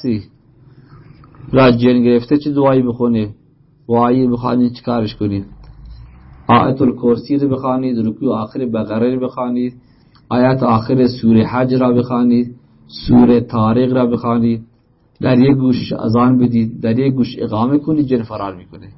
هستی یا جن گرفته چه دعایی بخونه دعایی بخوانید چه کارش کنی؟ آیت الکرسی رو بخوانید رکوع آخر بقره رو بخوانید آیت آخر سوره حج را بخوانید سوره تاریخ را بخوانید در یک گوش اذان بدید در یک گوش اقامه کنید جن فرار می‌کنه